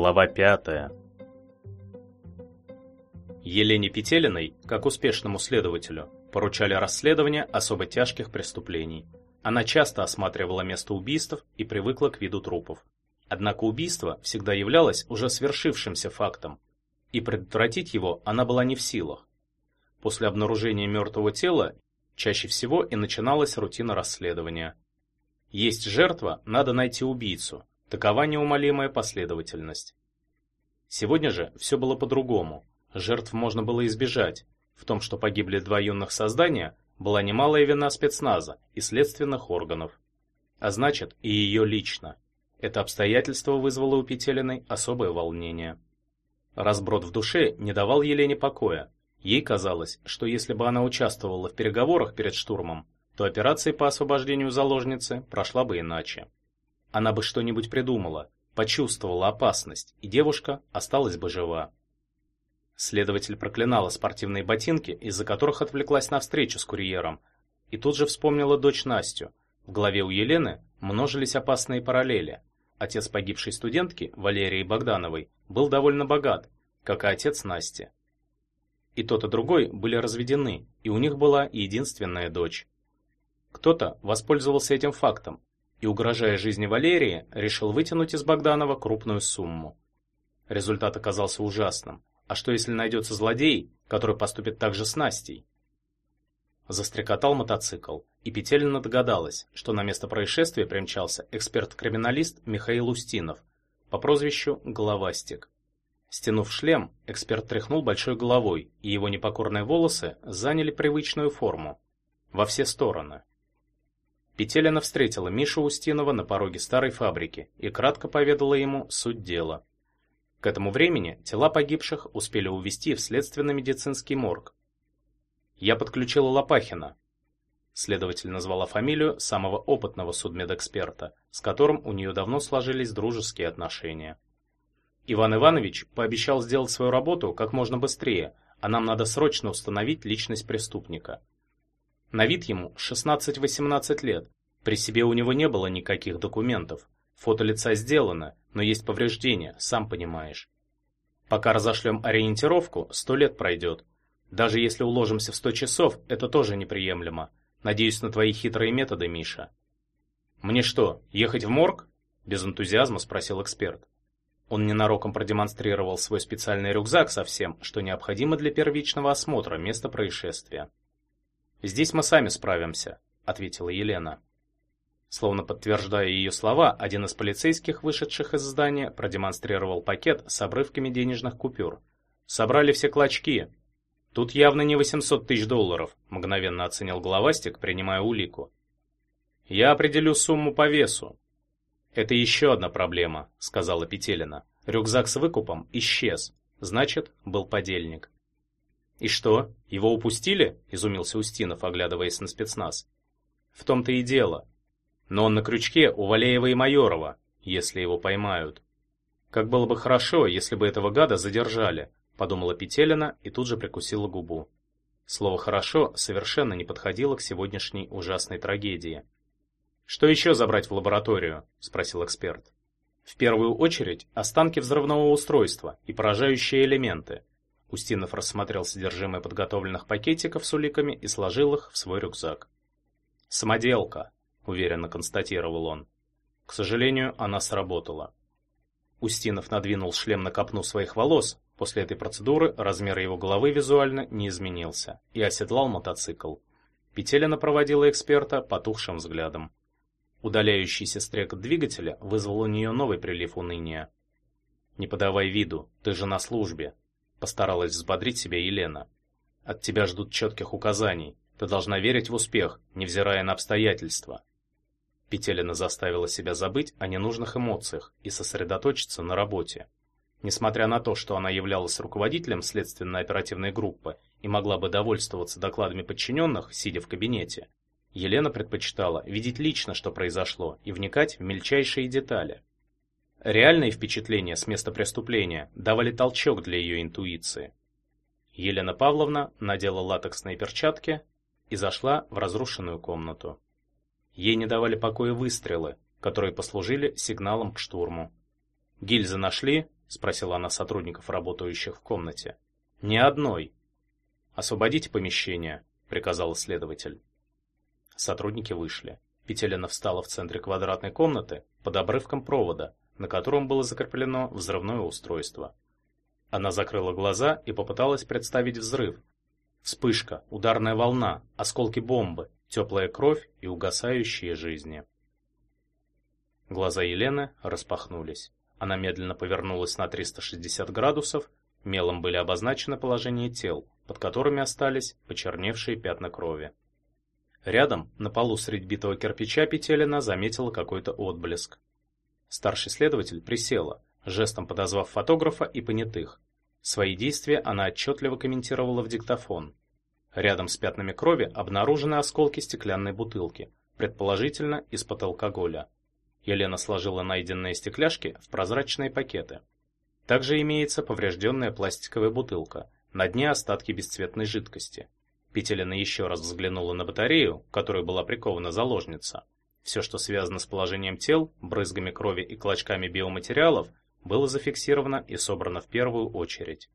Глава 5. Елене Петелиной, как успешному следователю, поручали расследование особо тяжких преступлений. Она часто осматривала место убийств и привыкла к виду трупов. Однако убийство всегда являлось уже свершившимся фактом, и предотвратить его она была не в силах. После обнаружения мертвого тела чаще всего и начиналась рутина расследования. Есть жертва, надо найти убийцу. Такова неумолимая последовательность. Сегодня же все было по-другому. Жертв можно было избежать. В том, что погибли два юных создания, была немалая вина спецназа и следственных органов. А значит, и ее лично. Это обстоятельство вызвало у Петелиной особое волнение. Разброд в душе не давал Елене покоя. Ей казалось, что если бы она участвовала в переговорах перед штурмом, то операция по освобождению заложницы прошла бы иначе. Она бы что-нибудь придумала, почувствовала опасность, и девушка осталась бы жива. Следователь проклинала спортивные ботинки, из-за которых отвлеклась на встречу с курьером, и тут же вспомнила дочь Настю. В голове у Елены множились опасные параллели. Отец погибшей студентки, Валерии Богдановой, был довольно богат, как и отец Насти. И тот и другой были разведены, и у них была единственная дочь. Кто-то воспользовался этим фактом и, угрожая жизни Валерии, решил вытянуть из Богданова крупную сумму. Результат оказался ужасным. А что если найдется злодей, который поступит так же с Настей? Застрекотал мотоцикл, и Петелина догадалась, что на место происшествия примчался эксперт-криминалист Михаил Устинов по прозвищу Головастик. Стянув шлем, эксперт тряхнул большой головой, и его непокорные волосы заняли привычную форму во все стороны. Петелина встретила Мишу Устинова на пороге старой фабрики и кратко поведала ему суть дела. К этому времени тела погибших успели увезти в следственно-медицинский морг. Я подключила Лопахина. Следователь назвала фамилию самого опытного судмедэксперта, с которым у нее давно сложились дружеские отношения. Иван Иванович пообещал сделать свою работу как можно быстрее, а нам надо срочно установить личность преступника. На вид ему 16-18 лет. При себе у него не было никаких документов. Фото лица сделано, но есть повреждения, сам понимаешь. Пока разошлем ориентировку, сто лет пройдет. Даже если уложимся в сто часов, это тоже неприемлемо. Надеюсь на твои хитрые методы, Миша. Мне что, ехать в морг? Без энтузиазма спросил эксперт. Он ненароком продемонстрировал свой специальный рюкзак со всем, что необходимо для первичного осмотра места происшествия. Здесь мы сами справимся, ответила Елена. Словно подтверждая ее слова, один из полицейских, вышедших из здания, продемонстрировал пакет с обрывками денежных купюр. Собрали все клочки. Тут явно не 800 тысяч долларов, мгновенно оценил головастик, принимая улику. Я определю сумму по весу. Это еще одна проблема, сказала Петелина. Рюкзак с выкупом исчез. Значит, был подельник. «И что, его упустили?» – изумился Устинов, оглядываясь на спецназ. «В том-то и дело. Но он на крючке у Валеева и Майорова, если его поймают. Как было бы хорошо, если бы этого гада задержали», – подумала Петелина и тут же прикусила губу. Слово «хорошо» совершенно не подходило к сегодняшней ужасной трагедии. «Что еще забрать в лабораторию?» – спросил эксперт. «В первую очередь останки взрывного устройства и поражающие элементы – Устинов рассмотрел содержимое подготовленных пакетиков с уликами и сложил их в свой рюкзак. «Самоделка», — уверенно констатировал он. К сожалению, она сработала. Устинов надвинул шлем на копну своих волос, после этой процедуры размер его головы визуально не изменился, и оседлал мотоцикл. Петелина проводила эксперта потухшим взглядом. Удаляющийся стрекот двигателя вызвал у нее новый прилив уныния. «Не подавай виду, ты же на службе», Постаралась взбодрить себя Елена. От тебя ждут четких указаний. Ты должна верить в успех, невзирая на обстоятельства. Петелина заставила себя забыть о ненужных эмоциях и сосредоточиться на работе. Несмотря на то, что она являлась руководителем следственно-оперативной группы и могла бы довольствоваться докладами подчиненных, сидя в кабинете, Елена предпочитала видеть лично, что произошло, и вникать в мельчайшие детали. Реальные впечатления с места преступления давали толчок для ее интуиции. Елена Павловна надела латексные перчатки и зашла в разрушенную комнату. Ей не давали покоя выстрелы, которые послужили сигналом к штурму. «Гильзы нашли?» спросила она сотрудников, работающих в комнате. Ни одной. Освободите помещение, приказал следователь. Сотрудники вышли. Петелина встала в центре квадратной комнаты под обрывком провода, на котором было закреплено взрывное устройство. Она закрыла глаза и попыталась представить взрыв. Вспышка, ударная волна, осколки бомбы, теплая кровь и угасающие жизни. Глаза Елены распахнулись. Она медленно повернулась на 360 градусов, мелом были обозначены положения тел, под которыми остались почерневшие пятна крови. Рядом, на полу средь битого кирпича Петелина заметила какой-то отблеск. Старший следователь присела, жестом подозвав фотографа и понятых. Свои действия она отчетливо комментировала в диктофон. Рядом с пятнами крови обнаружены осколки стеклянной бутылки, предположительно из-под алкоголя. Елена сложила найденные стекляшки в прозрачные пакеты. Также имеется поврежденная пластиковая бутылка, на дне остатки бесцветной жидкости. Петелина еще раз взглянула на батарею, к которой была прикована заложница. Все, что связано с положением тел, брызгами крови и клочками биоматериалов, было зафиксировано и собрано в первую очередь.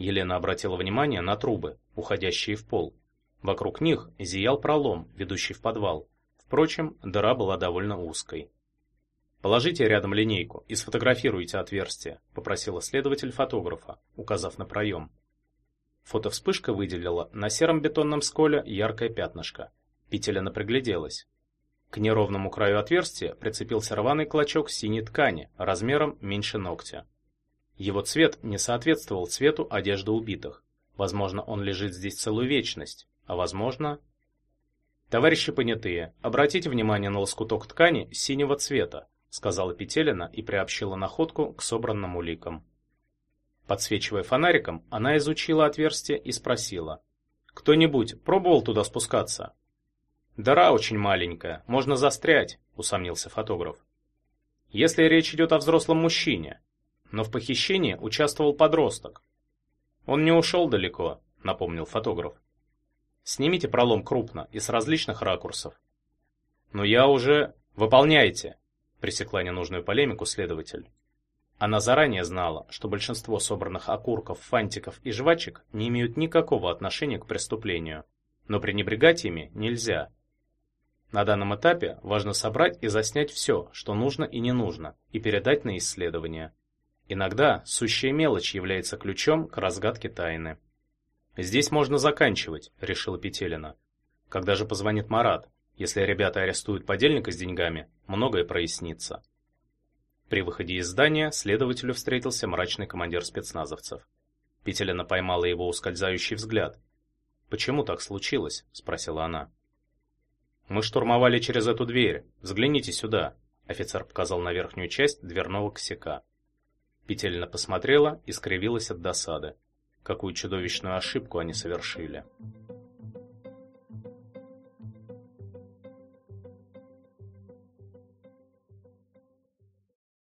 Елена обратила внимание на трубы, уходящие в пол. Вокруг них зиял пролом, ведущий в подвал. Впрочем, дыра была довольно узкой. Положите рядом линейку и сфотографируйте отверстие, попросила следователь фотографа, указав на проем. Фотовспышка выделила на сером бетонном сколе яркое пятнышко. Петелина пригляделась. К неровному краю отверстия прицепился рваный клочок синей ткани, размером меньше ногтя. Его цвет не соответствовал цвету одежды убитых. Возможно, он лежит здесь целую вечность, а возможно... Товарищи понятые, обратите внимание на лоскуток ткани синего цвета, сказала Петелина и приобщила находку к собранным уликам. Подсвечивая фонариком, она изучила отверстие и спросила: "Кто-нибудь пробовал туда спускаться?" Дыра очень маленькая, можно застрять, усомнился фотограф. Если речь идет о взрослом мужчине, но в похищении участвовал подросток. Он не ушел далеко, напомнил фотограф. Снимите пролом крупно и с различных ракурсов. Но я уже выполняйте, пресекла ненужную полемику следователь. Она заранее знала, что большинство собранных окурков, фантиков и жвачек не имеют никакого отношения к преступлению, но пренебрегать ими нельзя. На данном этапе важно собрать и заснять все, что нужно и не нужно, и передать на исследование. Иногда сущая мелочь является ключом к разгадке тайны. Здесь можно заканчивать, решила Петелина. Когда же позвонит Марат? Если ребята арестуют подельника с деньгами, многое прояснится. При выходе из здания следователю встретился мрачный командир спецназовцев. Петелина поймала его ускользающий взгляд. "Почему так случилось?" спросила она. Мы штурмовали через эту дверь. Взгляните сюда. Офицер показал на верхнюю часть дверного косяка. Петельна посмотрела и скривилась от досады. Какую чудовищную ошибку они совершили.